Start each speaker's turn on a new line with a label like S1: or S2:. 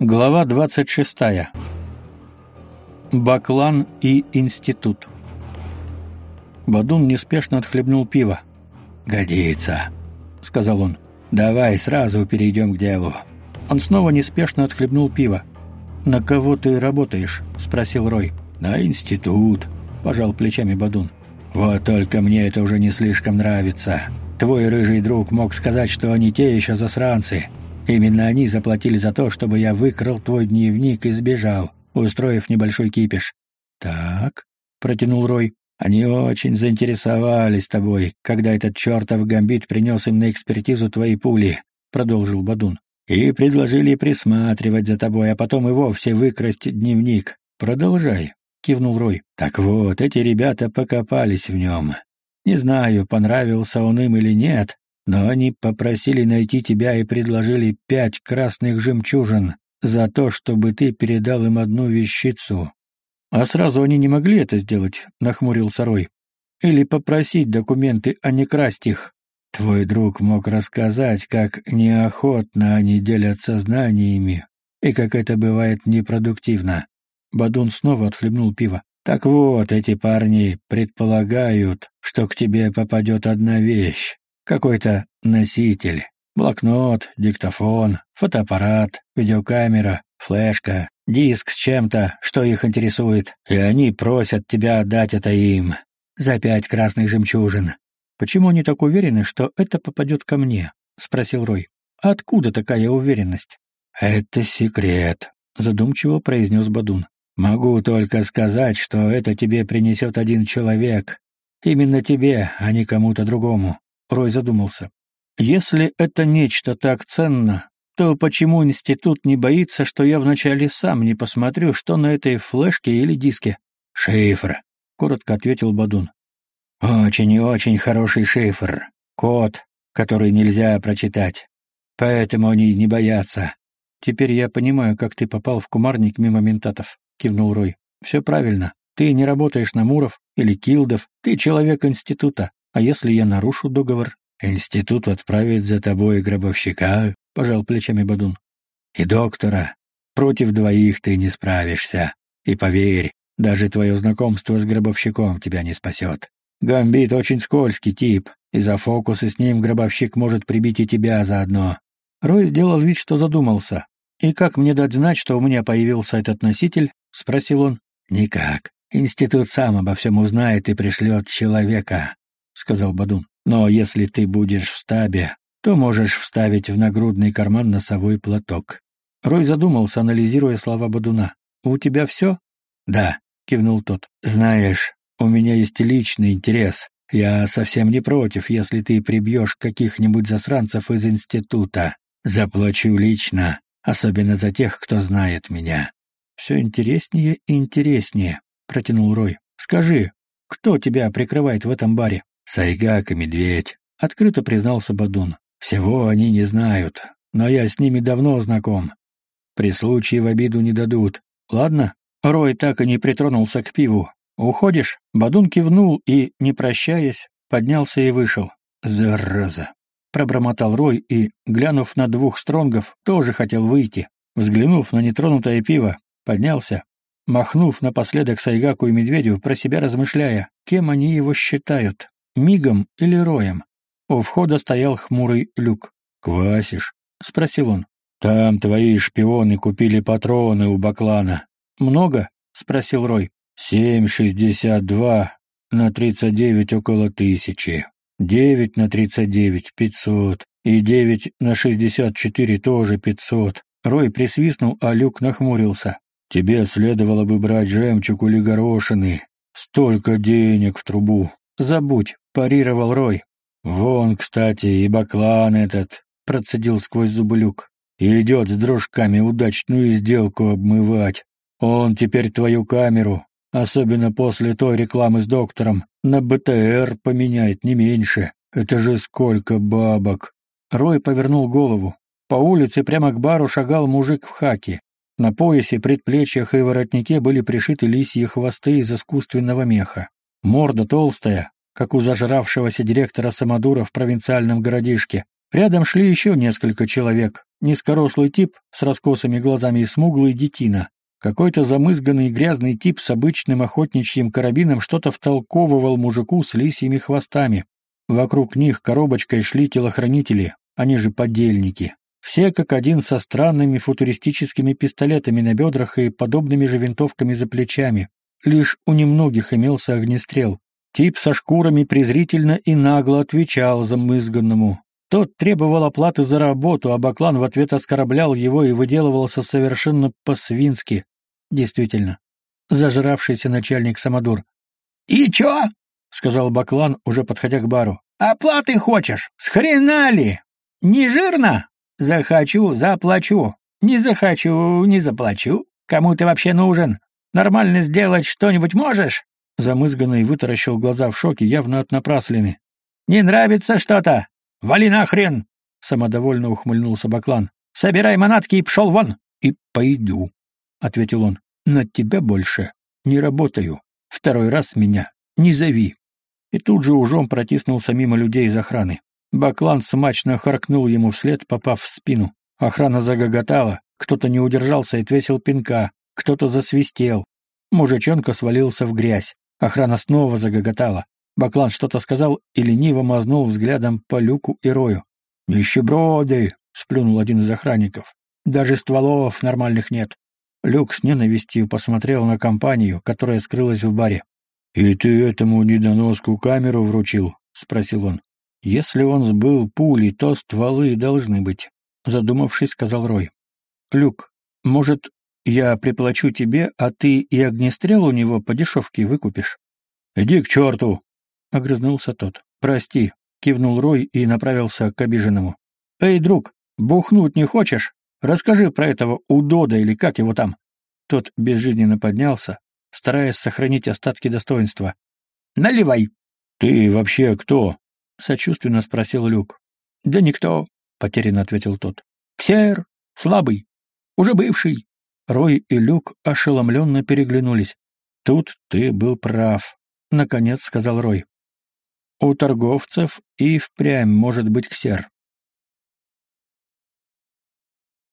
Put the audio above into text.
S1: Глава 26. Баклан и институт. Бадун неспешно отхлебнул пиво.
S2: «Годится», — сказал он. «Давай сразу перейдем к делу».
S1: Он снова неспешно отхлебнул пиво. «На кого ты работаешь?» — спросил Рой.
S2: «На институт», — пожал плечами Бадун. «Вот только мне это уже не слишком нравится. Твой рыжий друг мог сказать, что они те еще засранцы, Именно они заплатили за то, чтобы я выкрал твой дневник и сбежал, устроив небольшой кипиш.
S1: Так, протянул Рой.
S2: Они очень заинтересовались тобой, когда этот чертов гамбит принес им на экспертизу твои пули, продолжил Бадун. И предложили присматривать за тобой, а потом и вовсе выкрасть дневник. Продолжай, кивнул Рой. Так вот, эти ребята покопались в нем. Не знаю, понравился он им или нет, но они попросили найти тебя и предложили пять красных жемчужин за то, чтобы ты передал им одну вещицу.
S1: А сразу они не могли это сделать, нахмурился Рой. Или попросить документы, а не красть их.
S2: Твой друг мог рассказать, как неохотно они делятся знаниями и как это бывает непродуктивно.
S1: Бадун снова отхлебнул пиво.
S2: Так вот, эти парни предполагают, что к тебе попадет одна вещь, какой-то носитель. Блокнот, диктофон, фотоаппарат, видеокамера, флешка, диск с чем-то, что их интересует, и они просят тебя отдать это им. За пять красных жемчужин.
S1: «Почему они так уверены, что это попадет ко мне?» — спросил Рой. «Откуда такая уверенность?»
S2: «Это секрет», — задумчиво произнес Бадун. «Могу только сказать, что это тебе принесет один человек. Именно тебе, а не кому-то другому.
S1: Рой задумался. «Если это нечто так ценно, то почему институт не боится, что я вначале сам не посмотрю, что на этой флешке или диске?»
S2: «Шифр», — коротко ответил Бадун. «Очень и очень хороший шифр. Код, который нельзя прочитать. Поэтому они не боятся».
S1: «Теперь я понимаю, как ты попал в кумарник мимо ментатов», — кивнул Рой. «Все правильно. Ты не работаешь на Муров или Килдов, ты человек института. А если я нарушу договор?
S2: Институт отправит за тобой гробовщика, — пожал плечами Бадун. И доктора. Против двоих ты не справишься. И поверь, даже твое знакомство с гробовщиком тебя не спасет. Гамбит очень скользкий тип, и за фокусы с ним гробовщик может прибить и тебя заодно.
S1: Рой сделал вид, что задумался. «И как мне дать знать, что у меня появился этот носитель?» — спросил он.
S2: «Никак. Институт сам обо всем узнает и пришлет человека сказал Бадун. «Но если ты будешь в стабе, то можешь вставить в нагрудный карман носовой платок».
S1: Рой задумался, анализируя слова Бадуна. «У тебя все?»
S2: «Да», — кивнул тот. «Знаешь, у меня есть личный интерес. Я совсем не против, если ты прибьешь каких-нибудь засранцев из института. Заплачу лично, особенно за тех, кто знает меня».
S1: «Все интереснее и интереснее», — протянул Рой. «Скажи, кто тебя прикрывает в этом баре?»
S2: Сайгак и Медведь, — открыто признался Бадун. Всего они не знают, но я с ними давно знаком. При случае в обиду не дадут. Ладно?
S1: Рой так и не притронулся к пиву. «Уходишь?» Бадун кивнул и, не прощаясь, поднялся и вышел.
S2: «Зараза!»
S1: — пробормотал Рой и, глянув на двух стронгов, тоже хотел выйти. Взглянув на нетронутое пиво, поднялся, махнув напоследок Сайгаку и Медведю, про себя размышляя, кем они его считают. Мигом или роем? У входа стоял хмурый люк.
S2: «Квасишь?»
S1: — спросил он.
S2: «Там твои шпионы купили патроны у Баклана».
S1: «Много?» — спросил Рой.
S2: «Семь шестьдесят два на тридцать девять около тысячи. Девять на тридцать девять — пятьсот. И девять на шестьдесят четыре тоже пятьсот».
S1: Рой присвистнул, а Люк нахмурился.
S2: «Тебе следовало бы брать жемчуг или горошины. Столько денег в трубу».
S1: «Забудь», — парировал Рой.
S2: «Вон, кстати, и баклан этот», — процедил сквозь зубы люк. «Идет с дружками удачную сделку обмывать. Он теперь твою камеру, особенно после той рекламы с доктором, на БТР поменяет не меньше. Это же сколько бабок!»
S1: Рой повернул голову. По улице прямо к бару шагал мужик в хаке. На поясе, предплечьях и воротнике были пришиты лисьи хвосты из искусственного меха. Морда толстая, как у зажравшегося директора Самодура в провинциальном городишке, Рядом шли еще несколько человек. Низкорослый тип с раскосыми глазами и смуглый детина. Какой-то замызганный грязный тип с обычным охотничьим карабином что-то втолковывал мужику с лисьими хвостами. Вокруг них коробочкой шли телохранители, они же подельники. Все как один со странными футуристическими пистолетами на бедрах и подобными же винтовками за плечами. Лишь у немногих имелся огнестрел. Тип со шкурами презрительно и нагло отвечал замызганному. Тот требовал оплаты за работу, а Баклан в ответ оскорблял его и выделывался совершенно по-свински. Действительно, зажравшийся начальник Самодур. «И чё?» — сказал Баклан, уже подходя к бару. «Оплаты хочешь? С хрена ли? Не жирно? Захочу — заплачу. Не захочу — не заплачу. Кому ты вообще нужен? Нормально сделать что-нибудь можешь?» Замызганный вытаращил глаза в шоке, явно от напраслины. «Не нравится что-то? Вали нахрен!» Самодовольно ухмыльнулся Баклан. «Собирай манатки и пшел вон!» «И пойду», — ответил он. «На тебя больше не работаю. Второй раз меня не зови». И тут же ужом протиснулся мимо людей из охраны. Баклан смачно харкнул ему вслед, попав в спину. Охрана загоготала, кто-то не удержался и отвесил пинка, кто-то засвистел. Мужичонка свалился в грязь. Охрана снова загоготала. Баклан что-то сказал и лениво мазнул взглядом по люку и рою. «Нищеброды!» — сплюнул один из охранников. «Даже стволов нормальных нет». Люк с ненавистью посмотрел на компанию, которая скрылась в баре. «И ты этому недоноску камеру вручил?» — спросил он. «Если он сбыл пули, то стволы должны быть», — задумавшись, сказал Рой. «Люк, может, я приплачу тебе, а ты и огнестрел у него по дешевке выкупишь?» «Иди к черту!» — огрызнулся тот. «Прости», — кивнул Рой и направился к обиженному. «Эй, друг, бухнуть не хочешь? Расскажи про этого удода или как его там?» Тот безжизненно поднялся, стараясь сохранить остатки достоинства. «Наливай!» «Ты вообще кто?» — сочувственно спросил Люк. «Да никто», — потерянно ответил тот. «Ксер, слабый, уже бывший». Рой и Люк ошеломленно переглянулись. «Тут ты был прав», — наконец сказал Рой. «У торговцев и впрямь может быть ксер.